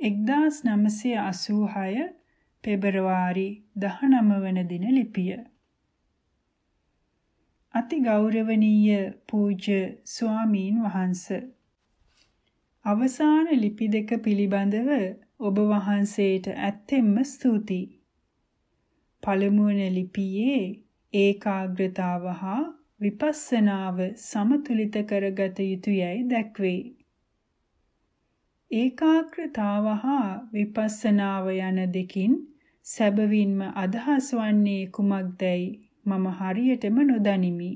1986 පෙබරවාරි 19 වන දින ලිපිය. අති ගෞරවනීය පූජ්‍ය ස්වාමීන් වහන්ස අවසාන ලිපි දෙක පිළිබඳව ඔබ වහන්සේට ඇත්තෙන්ම ස්තුතියි. පළමුවන ලිපියේ ඒකාග්‍රතාව හා විපස්සනාව සමතුලිත කරගත යුතුයයි දැක්වේ. ඒකාග්‍රතාව හා විපස්සනාව යන දෙකින් සැබවින්ම අදහස් වන්නේ කුමක්දයි මම හරියටම නොදනිමි.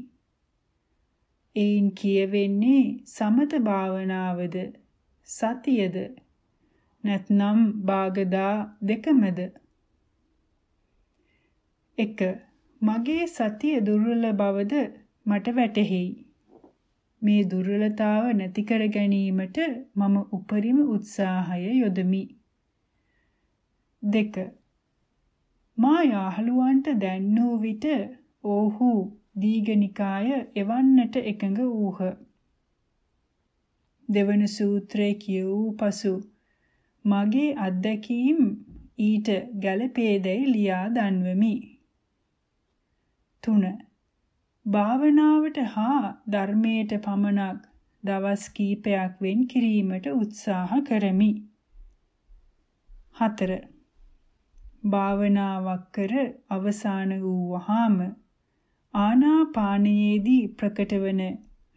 එයින් කියවෙන්නේ සමත භාවනාවද සතියද නැත්නම් බාගදා දෙකමද 1 මගේ සතිය දුර්වල බවද මට වැටහෙයි. මේ දුර්වලතාව නැති කර ගැනීමට මම උපරිම උත්සාහය යොදමි. 2. මා යාළුවන්ට දැන්නූ විට ඔහු දීඝනිකාය එවන්නට එකඟ වූහ. දෙවන සූත්‍රයේ කියවූ පසු මගේ අත්දැකීම් ඊට ගැළපේදැයි ලියා දන්වමි. 3. භාවනාවට හා ධර්මයට පමණක් දවස් කීපයක් වෙන් කිරීමට උත්සාහ කරමි. 4. භාවනාවක් කර අවසාන වූ වහාම ආනාපානයේදී ප්‍රකටවන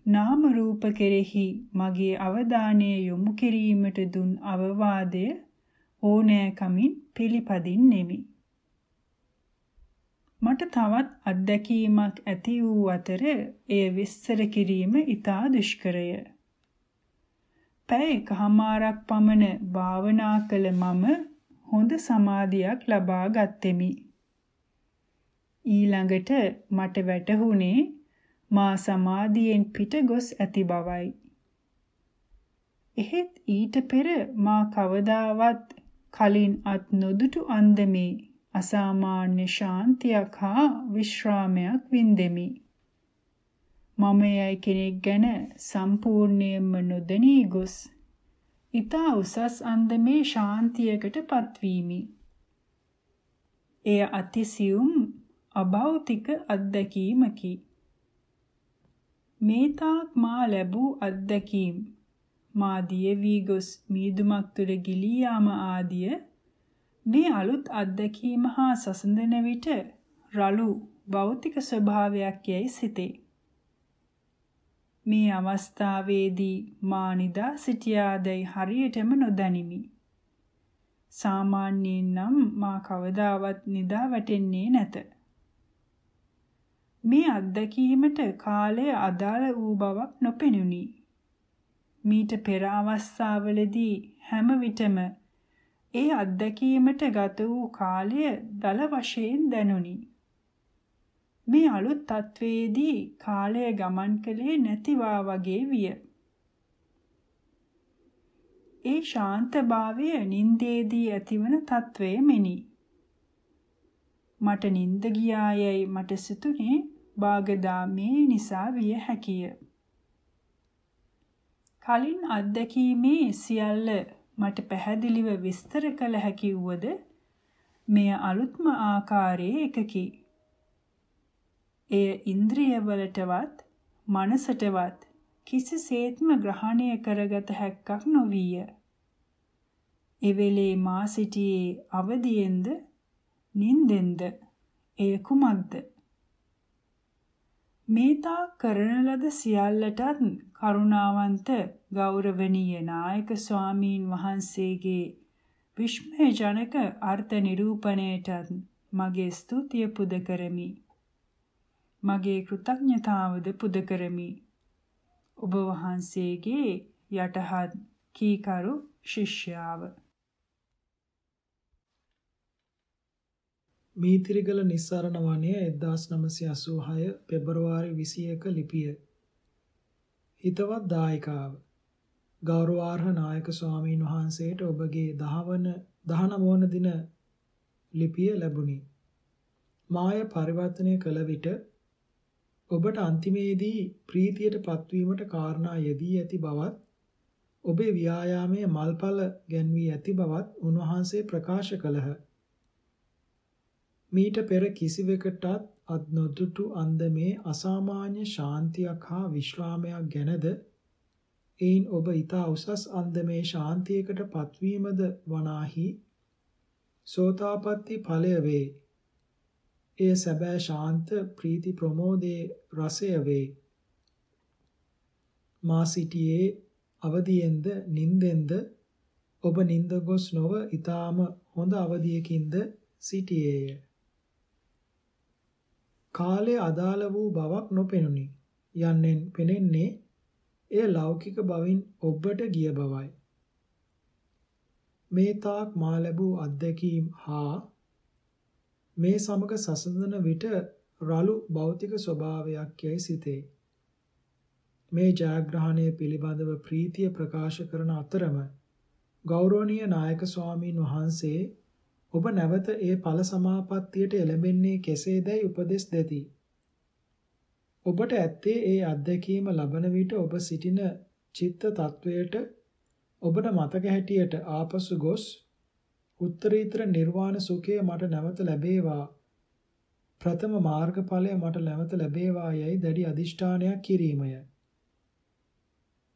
නාම රූප කෙරෙහි මගේ අවධානය යොමු කිරීමට දුන් අවවාදය ඕනෑකමින් පිළිපදින්නෙමි. මට තවත් අත්දැකීමක් ඇති වූ අතර එය විස්තර කිරීම ඉතා දුෂ්කරය. පැය එකහමාරක් පමණ භාවනා කළ මම හොඳ සමාධියක් ලබා ගත්ෙමි. ඊළඟට මට වැටහුණේ මා සමාධියෙන් පිට ගොස් ඇති බවයි. එහෙත් ඊට පෙර මා කවදාවත් කලින් අත් නොදුටු අන්දමේ අසාමාන්‍ය ශාන්තියක් හා විශ්‍රාමයක් වින්දෙමි. මම යයි කෙනෙක් ගැන සම්පූර්ණයෙන්ම නොදැනී ගොස් ඊතා උසස් අන්දමේ ශාන්තියකට පත්වීමි. එය අතිසියුම් අභෞතික අත්දැකීමකි. මේ තාක් මා ලැබූ අත්දැකීම් මා දිය වී ගොස් මීදුමක් තුළ ගිලී යාම ආදිය මේ අලුත් අත්දැකීම හා සසඳන විට රළු භෞතික ස්වභාවයක් යයි සිතේ. මේ අවස්ථාවේදී මා නිදා සිටියාදැයි හරියටම නොදනිමි. සාමාන්‍යයෙන් නම් මා කවදාවත් නිදා වැටෙන්නේ නැත. මේ අත්දැකීමට කාලය අදාළ වූ බවක් නොපෙනුනි. මීට පෙර අවස්ථාවලදී හැම විටම ඒ අත්දැකීමට ගත වූ කාලය දල වශයෙන් දැනුනි. මේ අලුත් තත්වයේදී කාලය ගමන් කළේ නැතිවා වගේ විය. ඒ ශාන්තභාවය නින්දේදී ඇතිවන తත්වය මෙනි. මට නින්ද ගියායයි මට සිතුනේ බාගදා මේ නිසා විය හැකිය. කලින් අත්දැකීමේ සියල්ල මට පැහැදිලිව විස්තර කළ හැකි වුවද මෙය අලුත්ම ආකාරයේ එකකි. එය ඉන්ද්‍රියවලටවත් මනසටවත් කිසිසේත්ම ග්‍රහණය කරගත හැක්කක් නොවිය. එවෙලේ මා සිටියේ අවදියෙන්ද නින්දෙන්ද එය කුමක්ද මේතා කරන ලද සියල්ලටත් කරුණාවන්ත ගෞරවනීය නායක ස්වාමීන් වහන්සේගේ විශ්මය ජනක අර්ථ නිරූපණයටත් මගේ ස්තුතිය පුද කරමි. මගේ කෘතඥතාවද පුද කරමි. ඔබ වහන්සේගේ යටහත් කීකරු ශිෂ්‍යාව මීතිරිගල නිස්සාරණ වනය 1986 පෙබරවාරි 21 ලිපිය. හිතවත් දායකාව. ගෞරවාර්හ නායක ස්වාමීන් වහන්සේට ඔබගේ 10 වන 19 වන දින ලිපිය ලැබුණි. මාය පරිවර්තනය කළ විට ඔබට අන්තිමේදී ප්‍රීතියට පත්වීමට කාරණා යෙදී ඇති බවත් ඔබේ ව්‍යායාමයේ මල්පල ගැන්වී ඇති බවත් උන්වහන්සේ ප්‍රකාශ කළහ. මීට පෙර කිසිවෙකටත් අත් නොදුටු අන්දමේ අසාමාන්‍ය ශාන්තියක් හා විශ්‍රාමයක් ගැනද එයින් ඔබ ඊතා උසස් අන්දමේ ශාන්තියකට පත්වීමද වනාහි සෝතාපට්ටි ඵලය වේ. එය සැබෑ ශාන්ත ප්‍රීති ප්‍රමෝදයේ රසය වේ. මා සිටියේ අවදියෙන්ද නින්දෙන්ද ඔබ නින්ද ගොස් නොව ඊටාම හොඳ අවදියකින්ද සිටියේය. කාලය අදාළ වූ බවක් නොපෙනුනි. යන්නෙන් පෙනෙන්නේ එය ලෞකික බවින් ඔබට ගිය බවයි. මේ තාක් මා ලැබූ අත්දැකීම් හා මේ සමග සසඳන විට රළු භෞතික ස්වභාවයක් යයි සිතේ. මේ ජයග්‍රහණය පිළිබඳව ප්‍රීතිය ප්‍රකාශ කරන අතරම ගෞරවනීය නායක ස්වාමීන් වහන්සේ ඔබ නැවත ඒ ඵල සමාපත්තියට එළඹෙන්නේ කෙසේදයි උපදෙස් දෙති. ඔබට ඇත්තේ ඒ අත්දැකීම ලබන විට ඔබ සිටින චිත්ත tattවයට ඔබට මතක හැටියට ආපසු ගොස් උත්තරීතර නිර්වාණ සුඛය මට නැවත ලැබේවා ප්‍රථම මාර්ගඵලය මට නැවත ලැබේවා යයි දැඩි අදිෂ්ඨානයක් කිරීමය.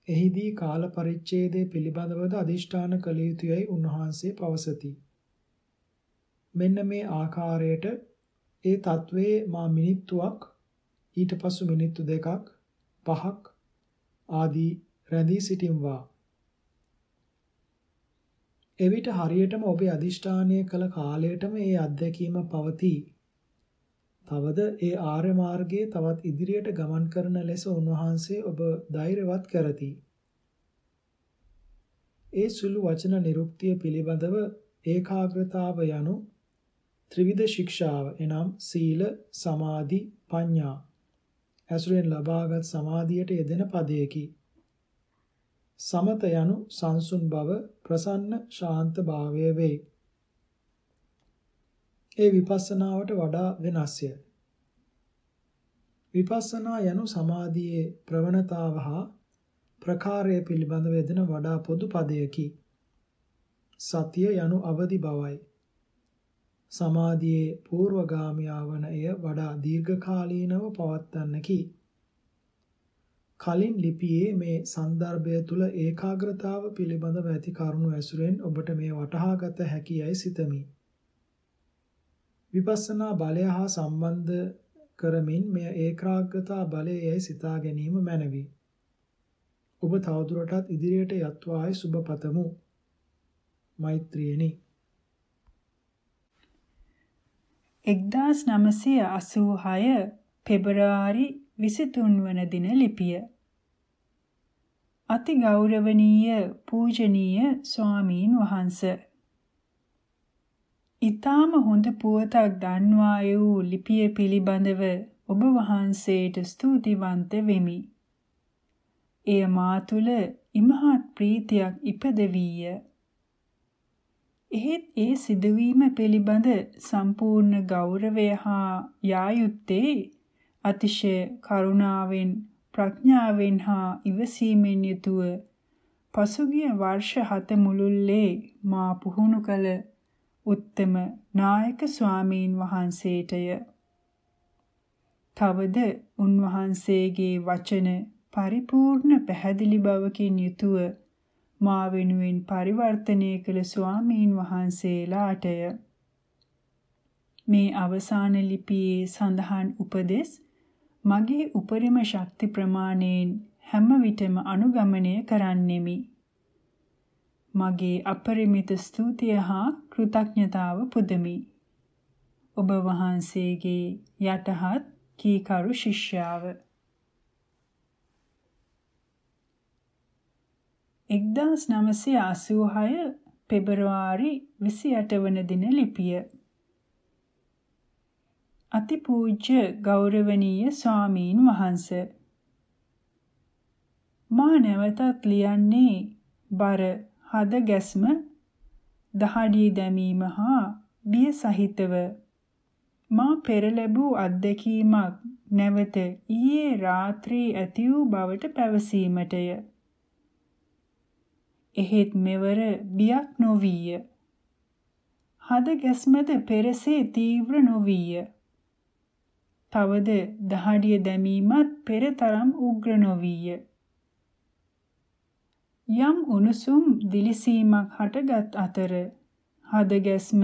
එහිදී කාල පරිච්ඡේදයේ පිළිබඳවද අදිෂ්ඨාන කළ යුතුයයි උන්වහන්සේ පවසති. මෙන්න මේ ආකාරයට ඒ తත්වයේ මා මිනිත්තුවක් ඊට පසු මිනිත්තු දෙකක් පහක් ආදී රැඳී සිටින්වා එවිට හරියටම ඔබේ අදිෂ්ඨානය කළ කාලයටම ඒ අත්දැකීම පවතී. තවද ඒ ආර්ය මාර්ගයේ තවත් ඉදිරියට ගමන් කරන ලෙස උන්වහන්සේ ඔබ ධෛර්යවත් කරති. ඒ සුළු වචන නිරුක්තිය පිළිබඳව ඒකාග්‍රතාව යනු ත්‍රිවිධ ශික්ෂාව එනම් සීල, සමාධි, ප්‍රඥා ඇසුරෙන් ලබාගත් සමාධියට යෙදෙන පදයකි. සමත යනු සංසුන් බව ප්‍රසන්න ශාන්ත භාවය වේ. ඒ විපස්සනාවට වඩා වෙනස්ය. විපස්සනා යනු සමාධියේ ප්‍රවණතාව හා ප්‍රකාරය පිළිබඳව යෙදෙන වඩා පොදු පදයකි. සතිය යනු අවදි බවයි. සමාධියේ පූර්වගාමියා වන එය වඩා දීර්ඝකාලීනව පවත්වන්නකි. කලින් ලිපියේ මේ સંદર્ભය තුල ඒකාග්‍රතාව පිළිබඳව ඇති කරුණු ඇසුරෙන් ඔබට මේ වටහාගත හැකියයි සිතමි. විපස්සනා බලය හා සම්බන්ධ කරමින් මෙය ඒකාග්‍රතා බලයයි සිතා ගැනීම මැනවි. ඔබ තවදුරටත් ඉදිරියට යත්වායි සුබ පතමු. මෛත්‍රියනි 1986 පෙබරවාරි 23 වන දින ලිපිය. අති ගෞරවනීය පූජනීය ස්වාමීන් වහන්ස. ඊටාම හොඳ පුවතක් දන්වා වූ ලිපිය පිළිබඳව ඔබ වහන්සේට ස්තුතිවන්ත වෙමි. එය මා තුල ඉමහත් ප්‍රීතියක් ඉපදවීය. එහෙත් ඒ සිදුවීම පිළිබඳ සම්පූර්ණ ගෞරවය හා යායුත්තේ අතිශය කරුණාවෙන් ප්‍රඥාවෙන් හා ඉවසීමෙන් යුතුව පසුගිය වර්ෂ 7 මුළුල්ලේ මා පුහුණු කළ උත්තම නායක ස්වාමීන් වහන්සේටය. තවද උන්වහන්සේගේ වචන පරිපූර්ණ පැහැදිලි බවකින් යුතුව මා වෙනුවෙන් පරිවර්තනය කළ ස්වාමීන් වහන්සේලාටය. මේ අවසාන ලිපියේ සඳහන් උපදෙස් මගේ උපරිම ශක්ති ප්‍රමාණයෙන් හැම විටම අනුගමනය කරන්නෙමි. මගේ අපරිමිත ස්තුතිය හා කෘතඥතාව පුදමි. ඔබ වහන්සේගේ යටහත් කීකරු ශිෂ්‍යාව 1986 පෙබරවාරි 28 වන දින ලිපිය. අතිපූජ්‍ය ගෞරවනීය ස්වාමීන් වහන්ස. මා නැවතත් ලියන්නේ බර හද ගැස්ම දහඩිය දැමීම හා බිය සහිතව. මා පෙර ලැබූ අත්දැකීමක් නැවත ඊයේ රාත්‍රී ඇති වූ බවට පැවසීමටය. එහෙත් මෙවර බියක් නොවිය. හද ගැස්මද පෙරසේ තීව්‍ර නොවිය. තවද දහඩිය දැමීමත් පෙරතරම් උග්‍ර නොවිය. යම් උණුසුම් දිලිසීමක් හටගත් අතර හද ගැස්ම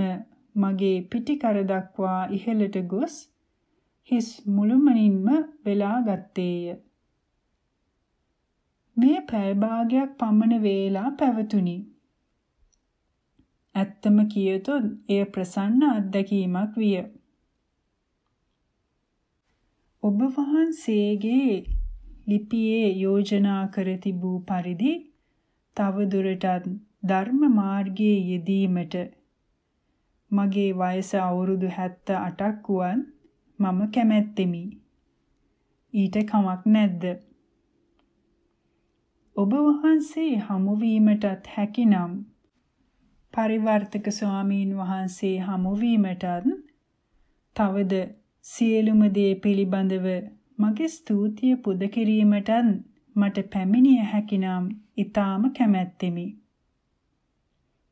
මගේ පිටිකර දක්වා ඉහළට ගොස් හිස් මුළුමනින්ම වෙලා ගත්තේය. මේ පැය භාගයක් පමණ වේලා පැවතුණි. ඇත්තම කියතොත් එය ප්‍රසන්න අත්දැකීමක් විය. ඔබ වහන්සේගේ ලිපියේ යෝජනා කර තිබූ පරිදි තව දුරටත් ධර්ම මාර්ගයේ යෙදීමට මගේ වයස අවුරුදු 78ක් වුවන් මම කැමැත්තෙමි. ඊට කමක් නැද්ද? ඔබ වහන්සේ හමුවීමටත් හැකිනම් පරිවර්තක ස්වාමීන් වහන්සේ හමුවීමටත් තවද සියලුම දේ පිළිබඳව මගේ ස්තුතිය පුද කිරීමටත් මට පැමිණිය හැකිනම් ඊටාම කැමැත්තෙමි.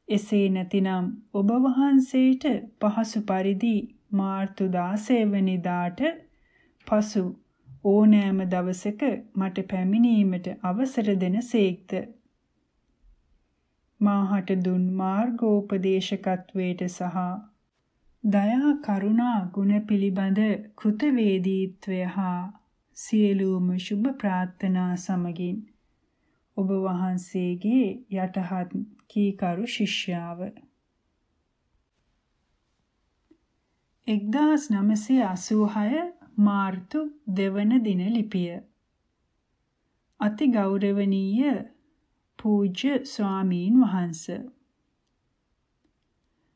එසේ නැතිනම් ඔබ වහන්සේට පහසු පරිදි මාර්තු 16 වෙනිදාට පසු ඕනෑම දවසක මට පැමිණීමට අවසර දෙන සේක්ත. මාහට දුන් මාර්ගෝපදේශකත්වයට සහ දයා කරුණා ගුණ පිළිබඳ කෘතවේදීත්වය හා සියලුම සුබ ප්‍රාර්ථනා සමගින් ඔබ වහන්සේගේ යටහත් කීකරු ශිෂ්‍යාව 1986 මාර්තු දෙවන දින ලිපිය අති ගෞරවනීය පූජ්‍ය ස්වාමීන් වහන්ස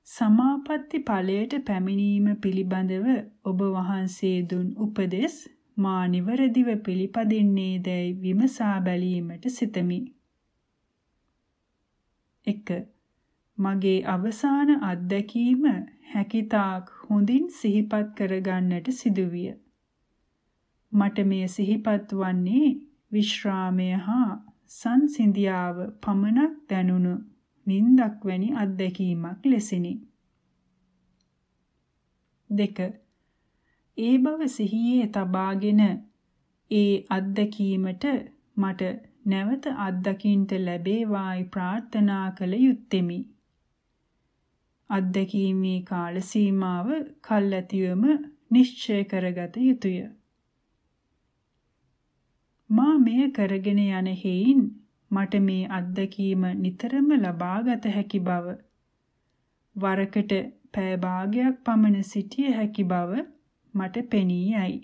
සමාපatti ඵලයට පැමිණීම පිළිබඳව ඔබ වහන්සේ දුන් උපදෙස් මා නිවරදිව පිළිපදින්නේ දැයි විමසා බැලීමට සිතමි. 1. මගේ අවසාන අත්දැකීම හැකිතාක් හොඳින් සිහිපත් කරගන්නට සිදුවිය. මට මෙය සිහිපත් වන්නේ විශ්‍රාමය හා සංසිඳියාව පමණක් දැනුණු නින්දක් වැනි අත්දැකීමක් ලෙසිනි. දෙක ඒ බව සිහියේ තබාගෙන ඒ අත්දැකීමට මට නැවත අත්දකින්ට ලැබේවායි ප්‍රාර්ථනා කළ යුත්තේමි. අත්දැකීමේ කාල සීමාව කල්ැතිවම නිශ්චය කරගත යුතුය. මා මෙය කරගෙන යන හේයින් මට මේ අත්දැකීම නිතරම ලබාගත හැකි බව වරකට පෑ භාගයක් පමණ සිටිය හැකි බව මට පෙනී යයි.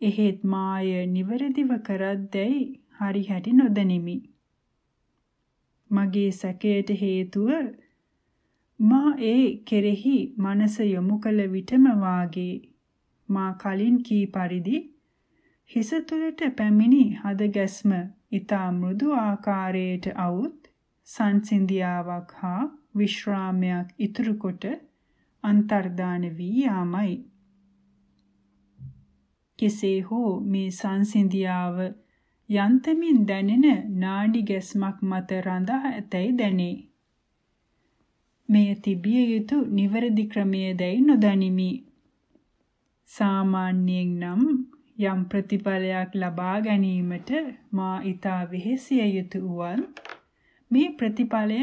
එහෙත් මාය නිවරදිව කරද්දැයි හරි හැටි නොදනිමි. මගේ සැකයට හේතුව මා ඒ කෙරෙහි මනස යොමු කළ විටම වාගේ මා කලින් කී පරිදි හිස තුළට පැමිණි හද ගැස්ම ඊතා මෘදු ආකාරයට අවුත් සංසිඳියාවක් හා විශ්‍රාමයක් ඉතුරු කොට අන්තර්දාන වී යාමයි. කෙසේ හෝ මේ සංසිඳියාව යන්තමින් දැනෙන නාඩි ගැස්මක් මත රඳා ඇතැයි දැනේ. මෙය තිබිය යුතු නිවැරදි ක්‍රමයේදයි නොදනිමි. සාමාන්‍යයෙන් නම් යම් ප්‍රතිඵලයක් ලබා ගැනීමට මා ඊතා වෙහෙසිය යුතු වුවන්. මේ ප්‍රතිඵලය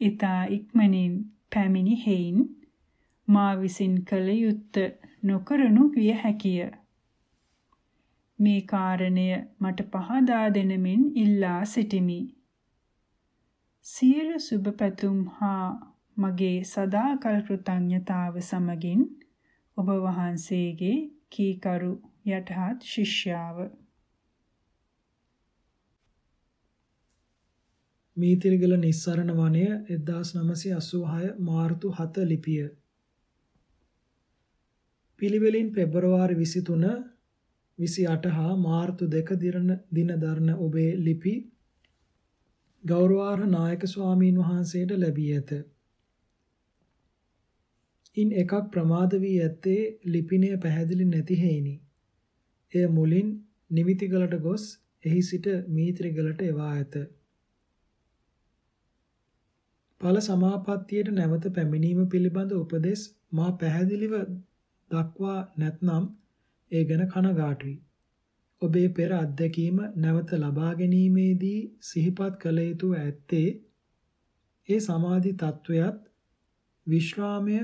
ඊතා ඉක්මනින් පැමිණි හේයින් මා විසින් කළ යුත්ත නොකරනු විය හැකිය. මේ කාරණය මට පහදා දෙනමින් ඉල්ලා සිටිමි. සියලු සුබ පැතුම් හා මගේ සදාකල් කෘතඥතාව සමගින් ඔබ වහන්සේගේ කීකරු යටහත් ශිෂ්‍යාව මීතිරිගල නිස්සරණ වනය 1986 මාර්තු 7 ලිපිය පිළිවෙලින් පෙබරවාරි 23 28 හා මාර්තු 2 දින දරන ඔබේ ලිපි ගෞරවාර්හ නායක ස්වාමීන් වහන්සේට ලැබී ඇත. ඉන් එකක් ප්‍රමාද වී ඇත්තේ ලිපිනය පැහැදිලි නැති හේිනි. එය මුලින් නිමිතිගලට ගොස් එහි සිට මීත්‍රිගලට එවා ඇත. ඵල සමාපත්තියට නැවත පැමිණීම පිළිබඳ උපදෙස් මා පැහැදිලිව දක්වා නැත්නම් ඒ ගැන කනගාටුයි. ඔබේ පෙර අත්දැකීම නැවත ලබා ගැනීමේදී සිහිපත් කළ යුතු ඇත්තේ ඒ සමාධි තත්වයක් විශ්‍රාමය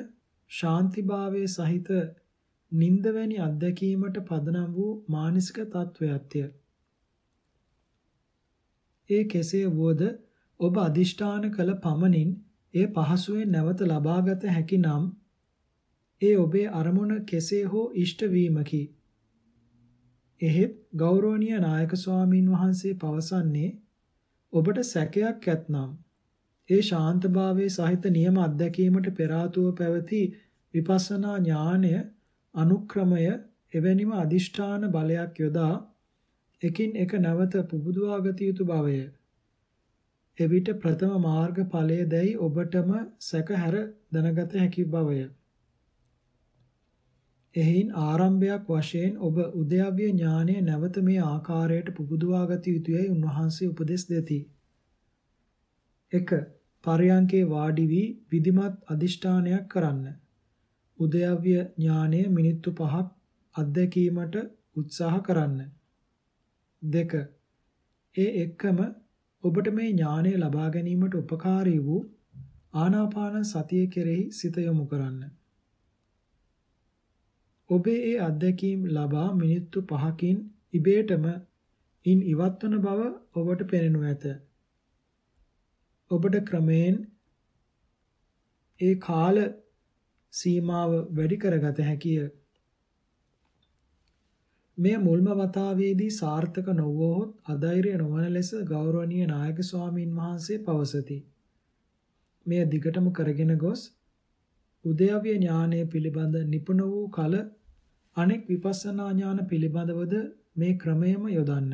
ශාන්තිභාවයේ සහිත නිନ୍ଦ වැනි අත්දැකීමට පදනම් වූ මානසික තත්වයක්ය. ඒ කෙසේ වුවද ඔබ අදිෂ්ඨාන කළ පමණින් ඒ පහසුවෙන් නැවත ලබාගත හැකි නම් ඒ ඔබේ අරමුණ කෙසේ හෝ ඉෂ්ට වීමකි. එහෙත් ගෞරවනීය නායක ස්වාමින් වහන්සේ පවසන්නේ ඔබට සැකයක් ඇතනම් ඒ ශාන්තභාවයේ සහිත නියම අත්දැකීමට පෙර පැවති විපස්සනා ඥානය අනුක්‍රමය එවැනිම අදිෂ්ඨාන බලයක් යොදා එකින් එක නැවත පුබුදුවා ගත යුතු බවය. එවිට ප්‍රථම මාර්ග ඵලය දැයි ඔබටම සැකහැර දැනගත හැකි බවය. එහින් ආරම්භයක් වශයෙන් ඔබ උද්‍යව්‍ය ඥානය නැවත මේ ආකාරයට පුබුදුවා ගත යුතුයයි උන්වහන්සේ උපදෙස් දෙති. 1. පරයන්කේ වාඩි වී විධිමත් අදිෂ්ඨානයක් කරන්න. උද්‍යව්‍ය ඥානය මිනිත්තු 5ක් අත්දැකීමට උත්සාහ කරන්න. 2. ඒ එක්කම ඔබට මේ ඥානය ලබා ගැනීමට උපකාරී වූ ආනාපාන සතිය කෙරෙහි සිත යොමු කරන්න. ඔබේ ඒ අත්දැකීම් ලබා මිනිත්තු 5කින් ඉබේටම ඉන් ඉවත්වන බව ඔබට පෙනෙනු ඇත. ඔබට ක්‍රමයෙන් ඒ කාල සීමාව වැඩි කරගත හැකිය. මෙය මුල්ම වතාවේදී සාර්ථක නොවුවහොත් අධෛර්ය නොවන ලෙස ගෞරවනීය නායක ස්වාමින් වහන්සේ පවසති. මෙය දිගටම කරගෙන ගොස් උදයව්‍ය ඥානය පිළිබඳ නිපුණ වූ කල අනෙක් විපස්සනා ඥාන පිළිබඳවද මේ ක්‍රමයම යොදන්න.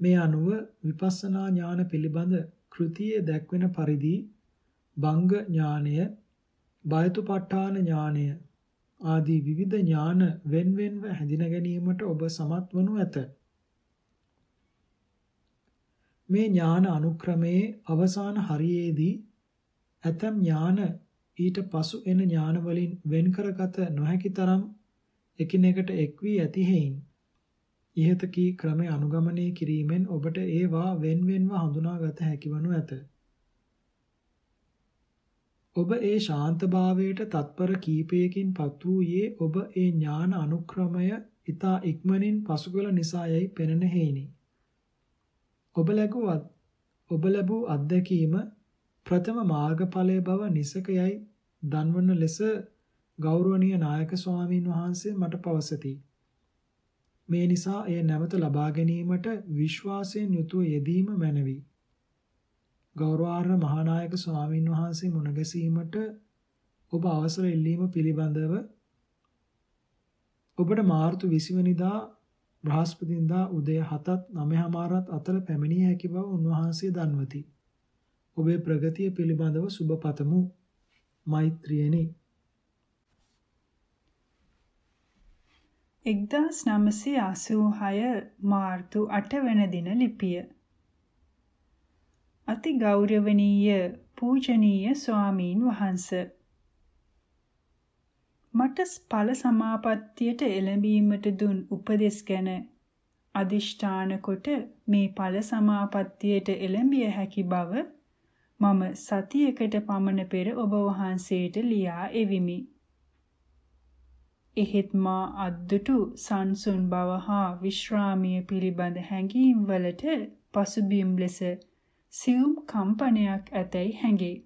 මේ අනුව විපස්සනා ඥාන පිළිබඳ කෘතියේ දැක්වෙන පරිදි බංග ඥානය, බයතුපට්ඨාන ඥානය ආදී විවිධ ඥාන වෙන්වෙන්ව හැඳින ගැනීමට ඔබ සමත් වනු ඇත. මේ ඥාන අනුක්‍රමයේ අවසාන හරියේදී ඇතම් ඥාන ඊට පසු එන ඥාන වලින් වෙන් කරගත නොහැකි තරම් එකිනෙකට එක් වී ඇති හේයින් ඉහත කී ක්‍රමය අනුගමනය කිරීමෙන් ඔබට ඒවා වෙන්වෙන්ව හඳුනාගත හැකි වනු ඇත. ඔබ ඒ ශාන්තභාවයට තත්පර කීපයකින් පත් වූයේ ඔබ ඒ ඥාන අනුක්‍රමය ඊතා ඉක්මනින් පසු කළ නිසායයි පෙනෙන හේිනි. ඔබ ලැබුවත් ඔබ ලැබූ අත්දැකීම ප්‍රථම මාර්ගඵලයේ බව නිසකයයි දන්වන ලෙස ගෞරවනීය නායක ස්වාමින් වහන්සේ මට පවසති. මේ නිසා එය නැවත ලබා ගැනීමට විශ්වාසයෙන් යුතුව යෙදීම මැනවි. ගෞරවාර්හ මහානායක ස්වාමින් වහන්සේ මුණ ගැසීමට ඔබ අවසර ඉල්ලීම පිළිබඳව ඔබට මාර්තු 20 වෙනිදා බ්‍රහස්පතින්දා උදය 7ත් 9:00මාරත් අතර පැමිණිය හැකි බව උන්වහන්සේ දන්වති. ඔබේ ප්‍රගතිය පිළිබඳව සුබ පතමු. මෛත්‍රියනි. 1986 මාර්තු 8 වෙනි දින ලිපිය අති ගෞරවනීය පූජනීය ස්වාමීන් වහන්ස මට ඵල සමාපත්තියට එළඹීමට දුන් උපදෙස් ගැන අදිෂ්ඨාන කොට මේ ඵල සමාපත්තියට එළඹිය හැකි බව මම සතියකට පමණ පෙර ඔබ වහන්සේට ලියා එවිමි. එහෙත් මා අද්දුටු සංසුන් බව හා විශ්‍රාමිය පිළිබඳ හැඟීම් වලට පසුබිම් ලෙස සියුම් කම්පනයක් ඇතැයි හැඟේ.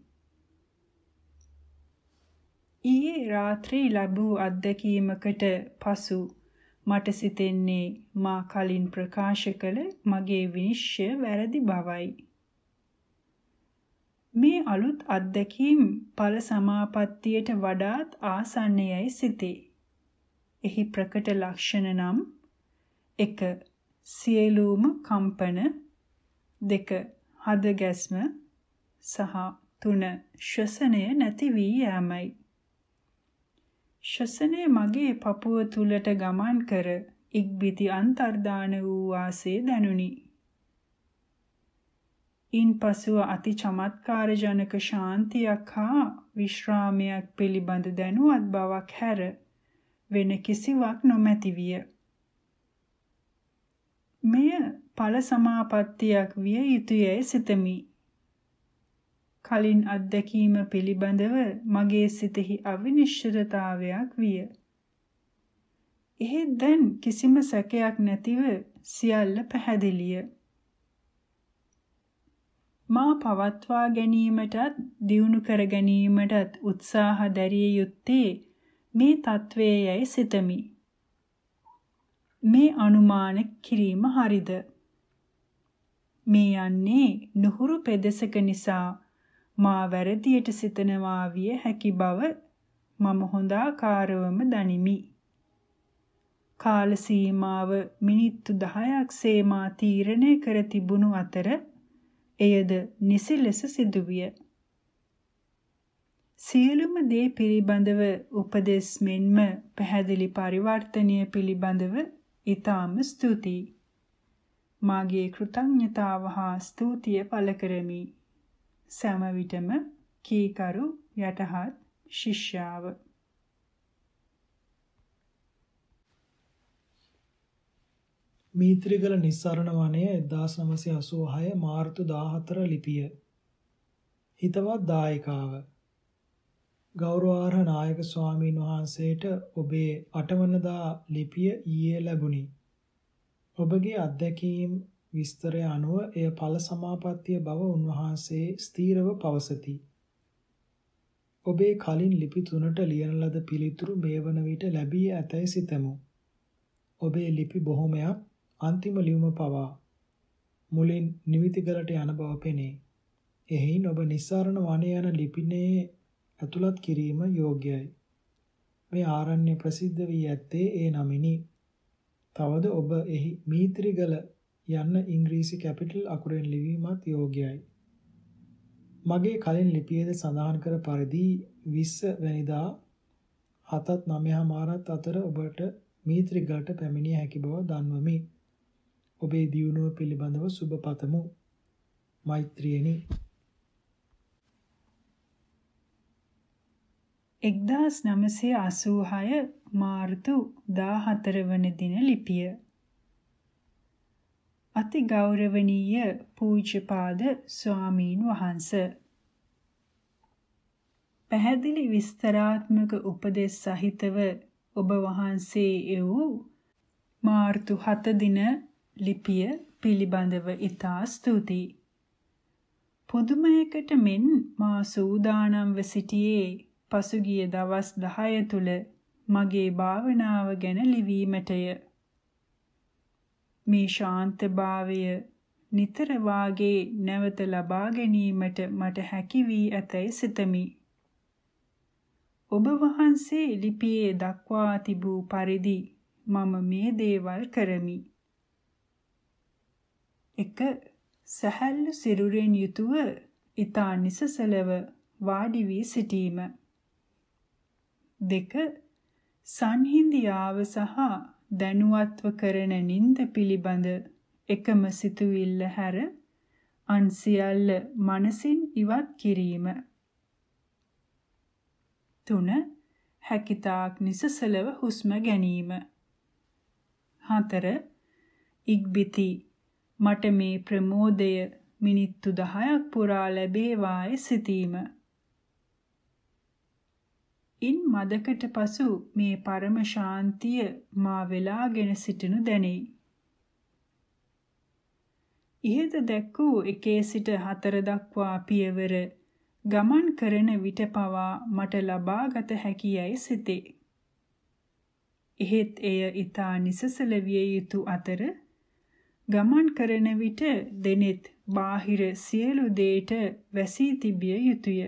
ඊයේ රාත්‍රී ලැබූ අත්දැකීමකට පසු මට සිතෙන්නේ මා කලින් ප්‍රකාශ කළ මගේ විනිශ්චය වැරදි බවයි. මේ අලුත් අත්දැකීම් ඵල සමාපත්තියට වඩාත් ආසන්නයයි සිතේ. එහි ප්‍රකට ලක්ෂණ නම් 1 සියලුම කම්පන 2 හද ගැස්ම සහ තුන ශ්වසනය නැති වී යෑමයි. ශ්වසනය මගේ පපුව තුලට ගමන් කර ඉක්බිති අන්තර්දාන වූ වාසේ දැනුනි. ඉන්පසුව අති චමත්කාරජනක ශාන්තියක් හා විශ්‍රාමයක් පිළිබඳ දැනුවත් බවක් හැර වෙන කිසිවක් නොමැති විය. මෙය ඵල සමාපත්තියක් විය යුතුයයි සිතමි. කලින් අත්දැකීම පිළිබඳව මගේ සිතෙහි අවිනිශ්චිතතාවයක් විය. එහෙත් දැන් කිසිම සැකයක් නැතිව සියල්ල පැහැදිලිය. මා පවත්වා ගැනීමටත් දියුණු කර ගැනීමටත් උත්සාහ දැරිය යුත්තේ මේ తත්වයේයි සිතමි. මේ අනුමාන කිරීම හරිද? මේ යන්නේ නුහුරු පෙදෙසක නිසා මා වැරදියට සිතනවා විය හැකි බව මම හොඳාකාරවම දනිමි. කාල සීමාව මිනිත්තු 10ක් සේමා තීරණය කර තිබුණු අතර එයද නිසි ලෙස සිදුවිය. සියලුම දේ පිළිබඳව උපදෙස් මෙන්ම පැහැදිලි පරිවර්තනය පිළිබඳව ඊටාම ස්තුතියි. මාගේ කෘතඥතාව හා ස්තුතිය පළ කරමි. සෑම විටම කීකරු යටහත් ශිෂ්‍යාව මීත්‍රිගල නිස්සරණ වනය 1986 මාර්තු 14 ලිපිය. හිතවත් දායකාව ගෞරවාර්හ නායක ස්වාමීන් වහන්සේට ඔබේ අටවනදා ලිපිය ඊයේ ලැබුණි. ඔබගේ අත්දැකීම් විස්තරය අනුව එය ඵල සමාපත්තිය බව උන්වහන්සේ ස්ථීරව පවසති. ඔබේ කලින් ලිපි තුනට ලියන ලද පිළිතුරු මේ වන විට ලැබී ඇතැයි සිතමු. ඔබේ ලිපි බොහොමයක් අන්තිම ලියුම පවා මුලින් නිවිතිගලට යන බව පෙනේ. එහින් ඔබ නිස්සාරණ වනය යන ලිපිනේ ඇතුළත් කිරීම යෝග්‍යයි. මේ ආරණ්‍ය ප්‍රසිද්ධ වී ඇත්තේ ඒ නමිනි. තවද ඔබ එහි මීත්‍රිගල යන්න ඉංග්‍රීසි කැපිටල් අකුරෙන් ලිවීමත් යෝග්‍යයි. මගේ කලින් ලිපියේද සඳහන් කර පරිදි 20 වෙනිදා 7ත් 9 මාරත් අතර ඔබට මීත්‍රිගලට පැමිණිය හැකි බව දන්වමි. ඔබේ දියුණුව පිළිබඳව සුබ පතමු. මෛත්‍රියනි. 1986 මාර්තු 14 වන දින ලිපිය. අති ගෞරවනීය පූජ්‍යපාද ස්වාමීන් වහන්ස. පැහැදිලි විස්තරාත්මක උපදෙස් සහිතව ඔබ වහන්සේ එවූ මාර්තු 7 දින ලිපිය පිළිබඳව ඉතා ස්තුතියි. පුදුමයකට මෙන් මා සූදානම්ව සිටියේ පසුගිය දවස් 10 තුල මගේ භාවනාව ගැන ලිවීමටය. මේ ශාන්තභාවය නිතර වාගේ නැවත ලබා ගැනීමට මට හැකි වී ඇතැයි සිතමි. ඔබ වහන්සේ ලිපියේ දක්වා තිබූ පරිදි මම මේ දේවල් කරමි. එක සැහැල්ලු සිරුරෙන් යුතුව ඊතා නිසසලව වාඩි වී සිටීම දෙක සංහිඳියාව සහ දැනුවත්ව කරන නිନ୍ଦ පිළිබඳ එකම සිතුවිල්ල හැර අන් සියල්ල මනසින් ඉවත් කිරීම තුන හැකිතාක් නිසසලව හුස්ම ගැනීම හතර ඉක්බිති මට මේ ප්‍රමෝදය මිනිත්තු 10ක් පුරා ලැබේවායි සිතීම. ඉන් මදකට පසු මේ පරම ශාන්තිය මා වෙලාගෙන සිටිනු දැනෙයි. ඉහත දැක් වූ එකේ සිට හතර දක්වා පියවර ගමන් කරන විට පවා මට ලබාගත හැකියයි සිතේ. එහෙත් එය ඊතා නිසසල විය යුතු අතර ගමන් කරන විට දෙනෙත් බාහිර සියලු දේට වැසී තිබිය යුතුය.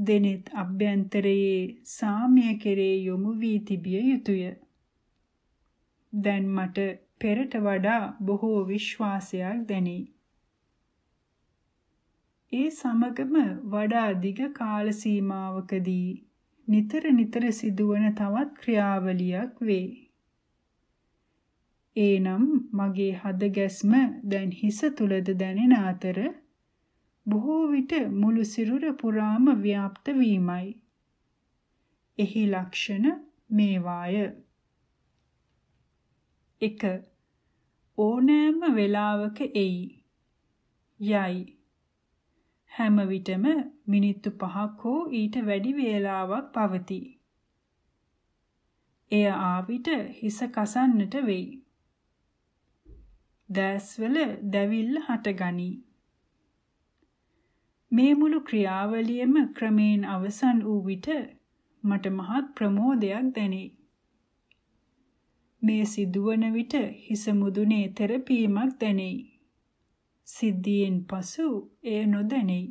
දෙනෙත් අභ්‍යන්තරයේ සාමය කෙරේ යොමු වී තිබිය යුතුය. දැන් මට පෙරට වඩා බොහෝ විශ්වාසයක් දැනේ. ඒ සමගම වඩා දිග කාල සීමාවකදී නිතර නිතර සිදුවන තවත් ක්‍රියාවලියක් වේ. ඒනම් මගේ හද ගැස්ම දැන් හිස තුලද දැනෙන අතර බොහෝ විට මුළු සිරුර පුරාම ව්‍යාප්ත වීමයි. එහි ලක්ෂණ මේවාය. 1. ඕනෑම වේලාවක එයි. යයි. හැම විටම මිනිත්තු 5ක් හෝ ඊට වැඩි වේලාවක් පවතී. එය ආවිට හිස කසන්නට වෙයි. දැස්වල දැවිල්ල හටගනී. මේ මුළු ක්‍රියාවලියම ක්‍රමයෙන් අවසන් වූ විට මට මහත් ප්‍රමෝදයක් දැනේ. මේ සිදුවන විට හිස මුදුනේ තෙරපීමක් දැනේ. සිද්ධියෙන් පසු එය නොදැනේ.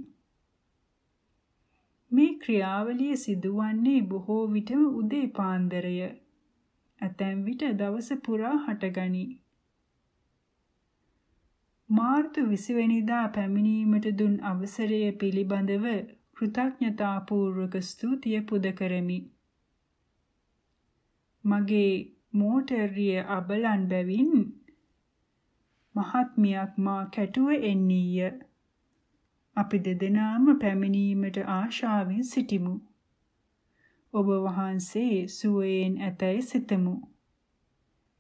මේ ක්‍රියාවලිය සිදුවන්නේ බොහෝ විටම උදේ පාන්දරය. ඇතැම් විට දවස පුරා හටගනී. මාර්තු 20 වෙනිදා පැමිණීමට දුන් අවසරය පිළිබඳව කෘතඥතාපූර්වක ස්තුතිය පුද කරමි. මගේ මෝටරිය අබලන් බැවින් මහත්මියක් මා කැටුව එන්නීය. අපි දෙදෙනාම පැමිණීමට ආශාවෙන් සිටිමු. ඔබ වහන්සේ සුවයෙන් ඇතැයි සිතමු.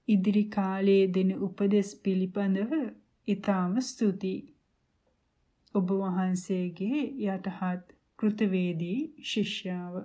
ඉදිරි කාලයේ දෙන උපදෙස් පිළිබඳව ඊටාම ස්තුතියි. ඔබ වහන්සේගේ යටහත් කෘතවේදී ශිෂ්‍යාව